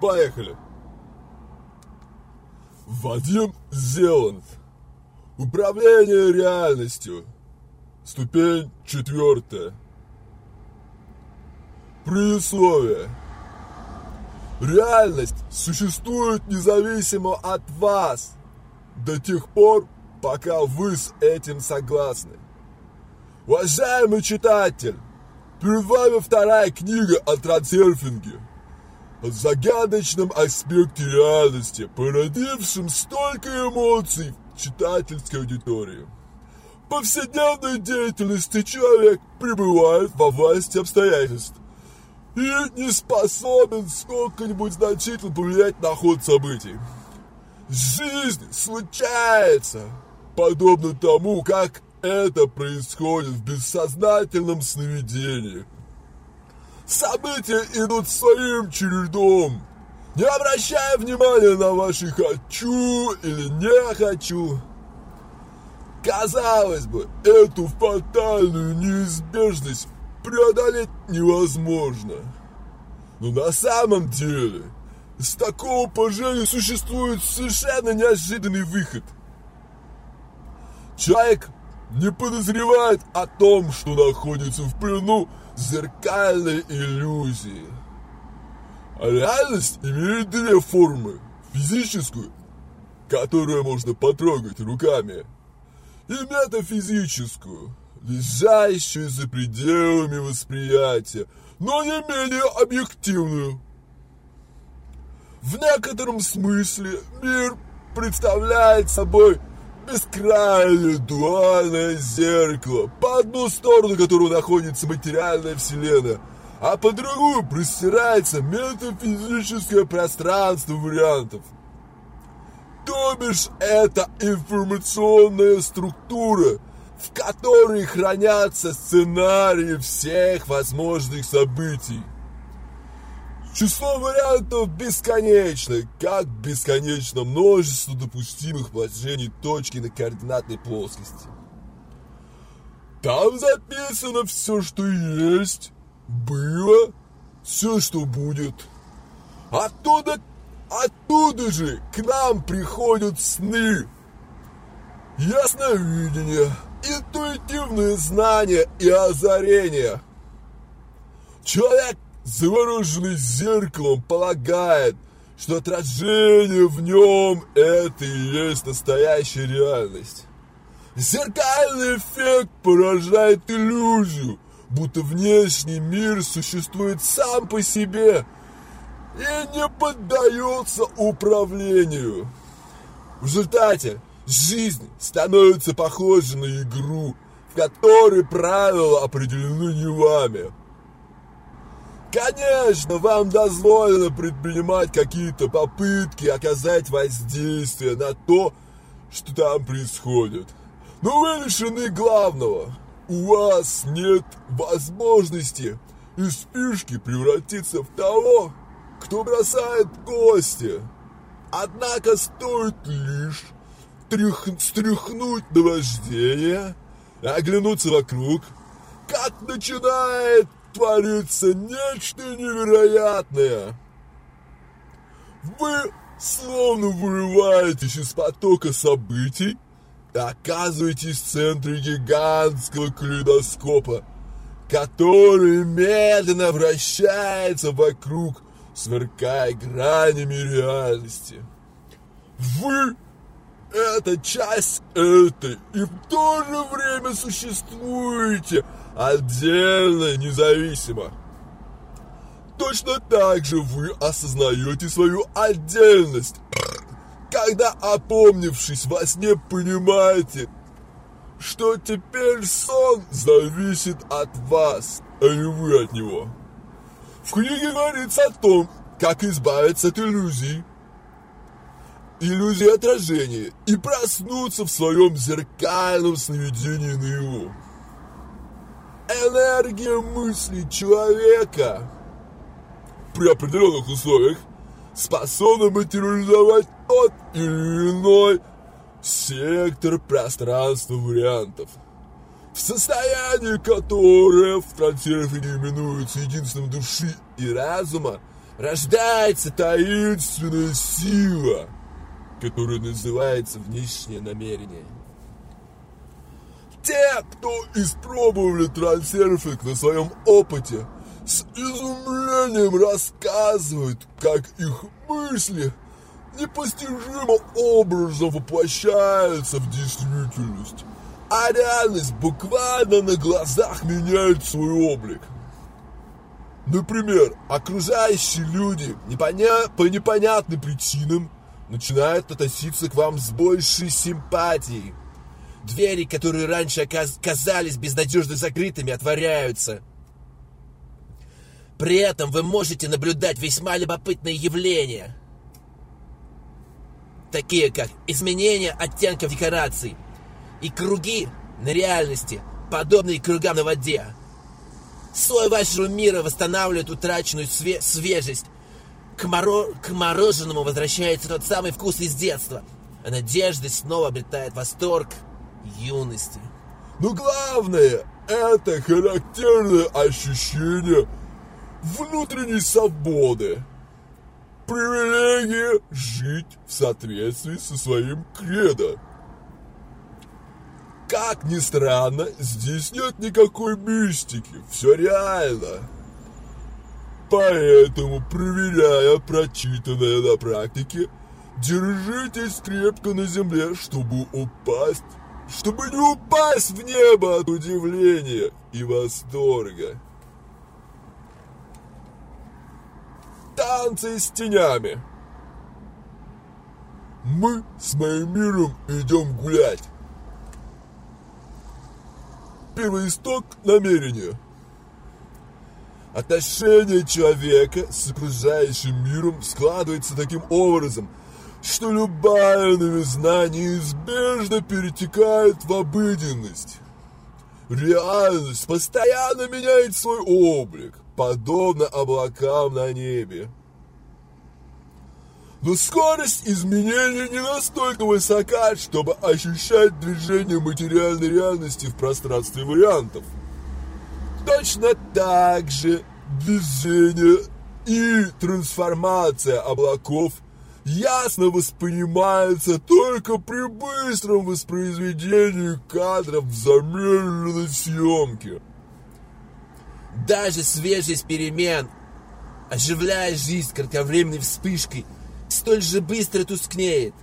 Поехали. Вадим Зеланд. Управление реальностью. Ступень четвертая. Предисловие. Реальность существует независимо от вас до тех пор, пока вы с этим согласны. Уважаемый читатель, перед вами вторая книга о трансерфинге, загадочном аспекте реальности, породившем столько эмоций в читательской аудитории. В повседневной деятельности человек пребывает во власти обстоятельств и не способен сколько-нибудь значительно повлиять на ход событий. Жизнь случается, подобно тому, как это происходит в бессознательном сновидении. События идут своим чередом, не обращая внимания на ваши «хочу» или «не хочу». Казалось бы, эту фатальную неизбежность преодолеть невозможно. Но на самом деле, из такого положения существует совершенно неожиданный выход. Человек не подозревает о том, что находится в плену зеркальной иллюзии. А реальность имеет две формы. Физическую, которую можно потрогать руками, и метафизическую, лежащую за пределами восприятия, но не менее объективную. В некотором смысле мир представляет собой бескрайнее дуальное зеркало, по одну сторону которого находится материальная вселенная, а по другую простирается метафизическое пространство вариантов. То бишь это информационная структура, в которой хранятся сценарии всех возможных событий. Число вариантов бесконечно, как бесконечно множество допустимых положений точки на координатной плоскости. Там записано все, что есть, было, все, что будет. Оттуда, оттуда же к нам приходят сны, ясновидение, интуитивные знания и озарения. Человек завороженный зеркалом, полагает, что отражение в нем – это и есть настоящая реальность. Зеркальный эффект порождает иллюзию, будто внешний мир существует сам по себе и не поддается управлению. В результате жизнь становится похожа на игру, в которой правила определены не вами – Конечно, вам дозволено предпринимать какие-то попытки оказать воздействие на то, что там происходит. Но вы лишены главного. У вас нет возможности из фишки превратиться в того, кто бросает кости. Однако стоит лишь трях, стряхнуть наваждение, оглянуться вокруг, как начинает творится нечто невероятное. Вы словно вырываетесь из потока событий и оказываетесь в центре гигантского калейдоскопа, который медленно вращается вокруг, сверкая гранями реальности. Вы – это часть этой, и в то же время существуете – отдельно, независимо. Точно так же вы осознаете свою отдельность, когда, опомнившись во сне, понимаете, что теперь сон зависит от вас, а не вы от него. В книге говорится о том, как избавиться от иллюзий, иллюзии отражения и проснуться в своем зеркальном сновидении наяву энергия мысли человека при определенных условиях способна материализовать тот или иной сектор пространства вариантов, в состоянии которое в трансерфинге именуется единственным души и разума, рождается таинственная сила, которая называется внешнее намерение. Те, кто испробовали трансерфинг на своем опыте, с изумлением рассказывают, как их мысли непостижимым образом воплощаются в действительность, а реальность буквально на глазах меняет свой облик. Например, окружающие люди непоня... по непонятным причинам начинают относиться к вам с большей симпатией – Двери, которые раньше казались безнадежно закрытыми, отворяются. При этом вы можете наблюдать весьма любопытные явления, такие как изменение оттенков декораций и круги на реальности, подобные кругам на воде. Слой вашего мира восстанавливает утраченную све свежесть. К, моро к мороженому возвращается тот самый вкус из детства, а надежда снова обретает восторг – юности. Но главное, это характерное ощущение внутренней свободы. Привилегия жить в соответствии со своим кредо. Как ни странно, здесь нет никакой мистики, все реально. Поэтому, проверяя прочитанное на практике, держитесь крепко на земле, чтобы упасть чтобы не упасть в небо от удивления и восторга. Танцы с тенями. Мы с моим миром идем гулять. Первый исток намерения. Отношение человека с окружающим миром складывается таким образом – что любая новизна неизбежно перетекает в обыденность. Реальность постоянно меняет свой облик, подобно облакам на небе. Но скорость изменений не настолько высока, чтобы ощущать движение материальной реальности в пространстве вариантов. Точно так же движение и трансформация облаков ясно воспринимается только при быстром воспроизведении кадров в замедленной съемке. Даже свежесть перемен, оживляя жизнь кратковременной вспышкой, столь же быстро тускнеет.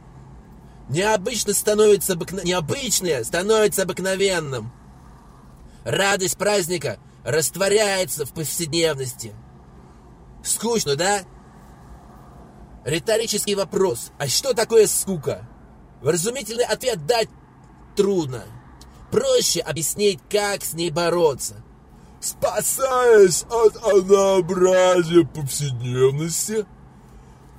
Необычно становится обыкно... Необычное становится обыкновенным. Радость праздника растворяется в повседневности. Скучно, да? Риторический вопрос. А что такое скука? Вразумительный ответ дать трудно. Проще объяснить, как с ней бороться. Спасаясь от однообразия повседневности,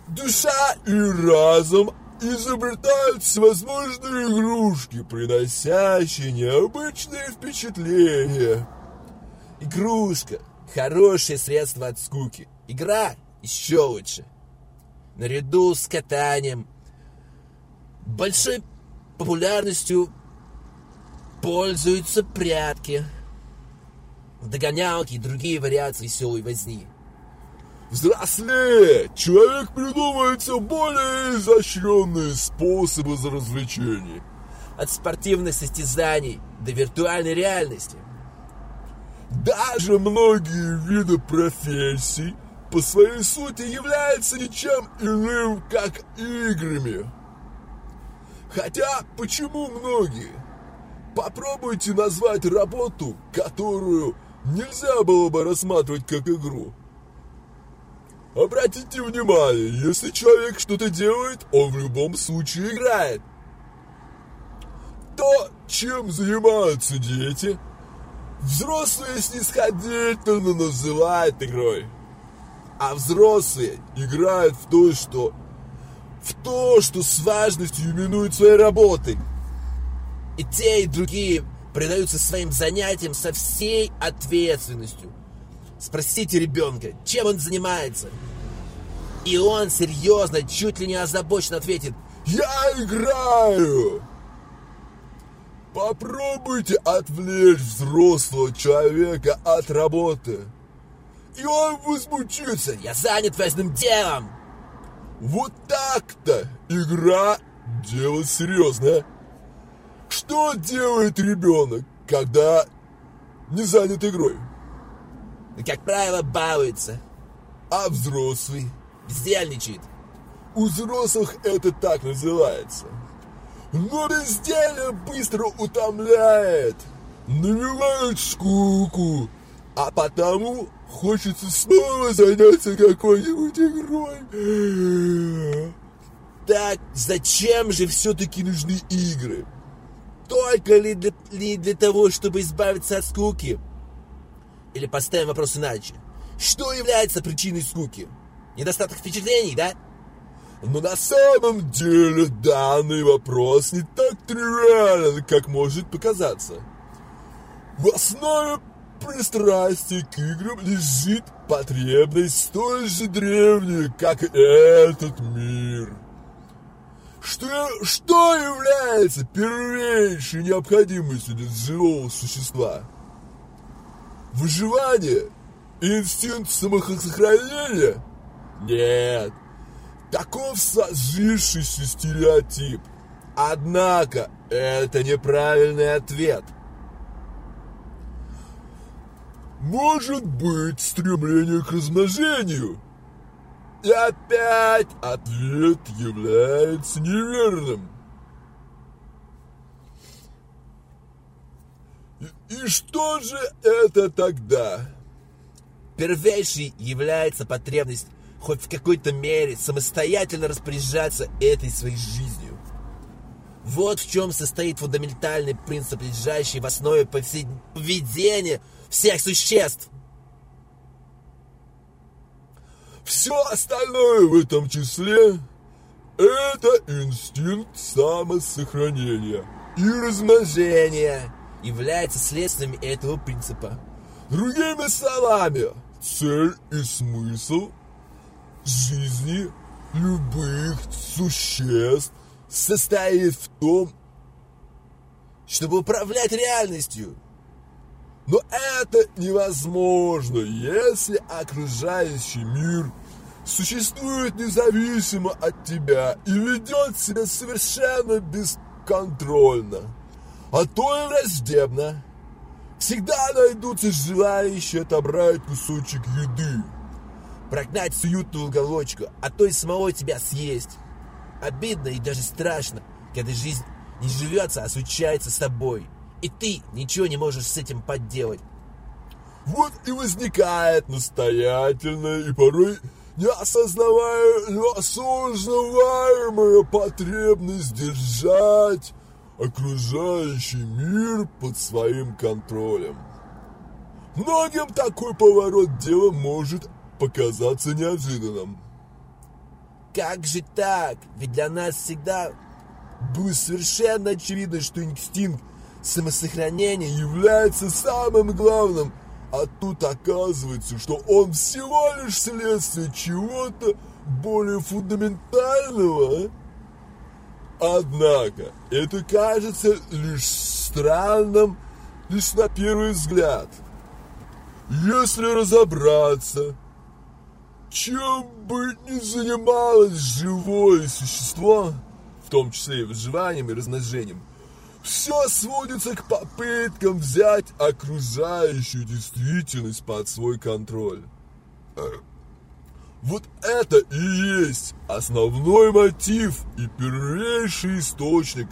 душа и разум изобретают всевозможные игрушки, приносящие необычные впечатления. Игрушка – хорошее средство от скуки. Игра – еще лучше наряду с катанием, большой популярностью пользуются прятки, догонялки и другие вариации веселой возни. Взрослее человек придумывает все более изощренные способы за развлечение. От спортивных состязаний до виртуальной реальности. Даже многие виды профессий по своей сути является ничем иным, как играми. Хотя, почему многие? Попробуйте назвать работу, которую нельзя было бы рассматривать как игру. Обратите внимание, если человек что-то делает, он в любом случае играет. То, чем занимаются дети, взрослые снисходительно называют игрой а взрослые играют в то, что в то, что с важностью именуют своей работой. И те, и другие предаются своим занятиям со всей ответственностью. Спросите ребенка, чем он занимается. И он серьезно, чуть ли не озабоченно ответит, «Я играю!» Попробуйте отвлечь взрослого человека от работы – и он возмутится. Я занят важным делом. Вот так-то игра – дело серьезное. Что делает ребенок, когда не занят игрой? Как правило, балуется. А взрослый? Бездельничает. У взрослых это так называется. Но безделье быстро утомляет, навевает скуку, а потому хочется снова заняться какой-нибудь игрой. Так зачем же все-таки нужны игры? Только ли для, ли для того, чтобы избавиться от скуки? Или поставим вопрос иначе. Что является причиной скуки? Недостаток впечатлений, да? Но на самом деле данный вопрос не так тривиален, как может показаться. В основе пристрастия к играм лежит потребность столь же древняя, как этот мир. Что, что является первейшей необходимостью для живого существа? Выживание? Инстинкт самосохранения? Нет. Таков сложившийся стереотип. Однако это неправильный ответ. Может быть стремление к размножению. И опять ответ является неверным. И, что же это тогда? Первейшей является потребность хоть в какой-то мере самостоятельно распоряжаться этой своей жизнью. Вот в чем состоит фундаментальный принцип, лежащий в основе поведения всех существ. Все остальное в этом числе – это инстинкт самосохранения и размножения является следствием этого принципа. Другими словами, цель и смысл – жизни любых существ состоит в том, чтобы управлять реальностью. Но это невозможно, если окружающий мир существует независимо от тебя и ведет себя совершенно бесконтрольно, а то и враждебно. Всегда найдутся желающие отобрать кусочек еды, прогнать в уютную уголочку, а то и самого тебя съесть. Обидно и даже страшно, когда жизнь не живется, а случается с тобой. И ты ничего не можешь с этим подделать. Вот и возникает настоятельная и порой неосознаваемая потребность держать окружающий мир под своим контролем. Многим такой поворот дела может показаться неожиданным. Как же так? Ведь для нас всегда было совершенно очевидно, что инстинкт самосохранения является самым главным, а тут оказывается, что он всего лишь следствие чего-то более фундаментального. Однако, это кажется лишь странным, лишь на первый взгляд. Если разобраться, чем бы ни занималось живое существо, в том числе и выживанием и размножением, все сводится к попыткам взять окружающую действительность под свой контроль. Вот это и есть основной мотив и первейший источник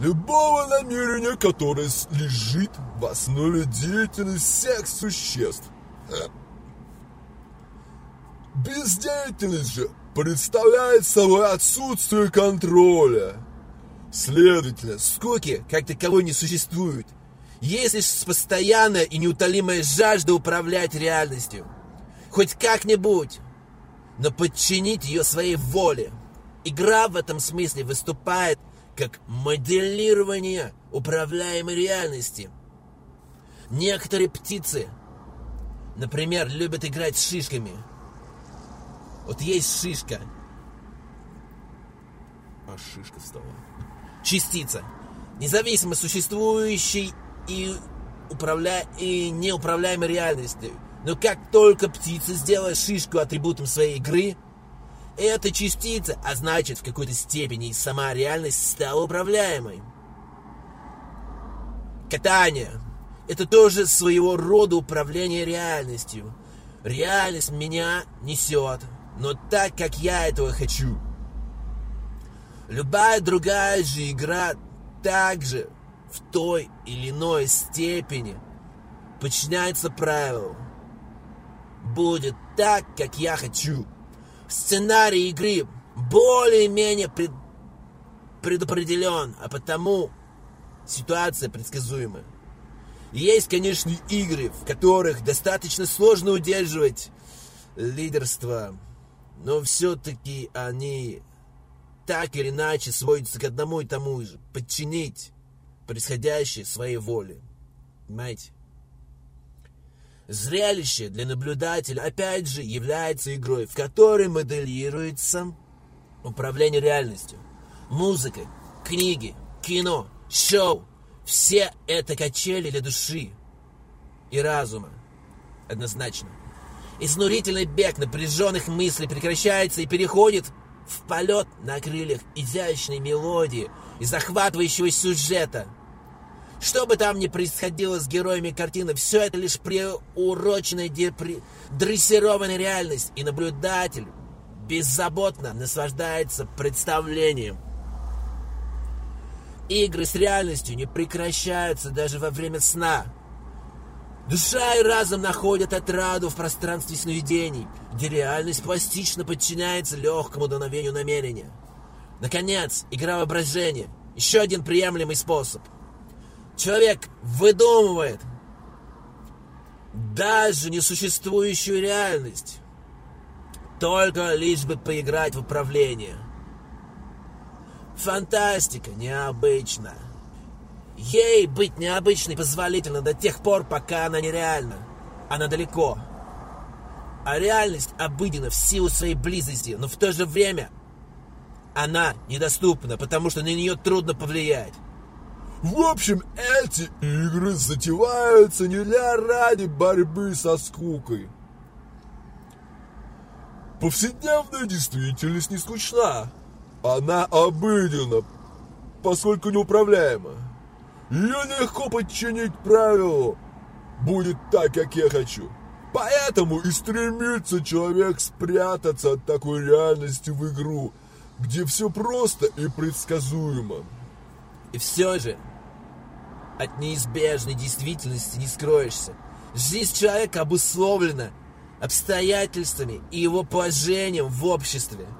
любого намерения, которое лежит в основе деятельности всех существ. Бездеятельность же представляет собой отсутствие контроля. Следовательно, скуки как таковой не существует. Есть лишь постоянная и неутолимая жажда управлять реальностью. Хоть как-нибудь, но подчинить ее своей воле. Игра в этом смысле выступает как моделирование управляемой реальности. Некоторые птицы, например, любят играть с шишками – вот есть шишка. А шишка встала. Частица. Независимо существующей и, управля... и неуправляемой реальности. Но как только птица сделала шишку атрибутом своей игры, эта частица, а значит в какой-то степени и сама реальность стала управляемой. Катание – это тоже своего рода управление реальностью. Реальность меня несет, но так, как я этого хочу. Любая другая же игра также в той или иной степени подчиняется правилу. Будет так, как я хочу. Сценарий игры более-менее пред... предопределен, а потому ситуация предсказуема. Есть, конечно, игры, в которых достаточно сложно удерживать лидерство, но все-таки они так или иначе сводятся к одному и тому же. Подчинить происходящее своей воле. Понимаете? Зрелище для наблюдателя, опять же, является игрой, в которой моделируется управление реальностью. Музыка, книги, кино, шоу – все это качели для души и разума. Однозначно. Изнурительный бег напряженных мыслей прекращается и переходит в полет на крыльях изящной мелодии и захватывающего сюжета – что бы там ни происходило с героями картины, все это лишь приуроченная, депри... дрессированная реальность, и наблюдатель беззаботно наслаждается представлением. Игры с реальностью не прекращаются даже во время сна. Душа и разум находят отраду в пространстве сновидений, где реальность пластично подчиняется легкому дуновению намерения. Наконец, игра воображения – еще один приемлемый способ – Человек выдумывает даже несуществующую реальность, только лишь бы поиграть в управление. Фантастика необычна. Ей быть необычной позволительно до тех пор, пока она нереальна. Она далеко. А реальность обыдена в силу своей близости, но в то же время она недоступна, потому что на нее трудно повлиять. В общем, эти игры затеваются не для ради борьбы со скукой. Повседневная действительность не скучна. Она обыденна, поскольку неуправляема. Ее легко подчинить правилу. Будет так, как я хочу. Поэтому и стремится человек спрятаться от такой реальности в игру, где все просто и предсказуемо. И все же, от неизбежной действительности не скроешься. Жизнь человека обусловлена обстоятельствами и его положением в обществе –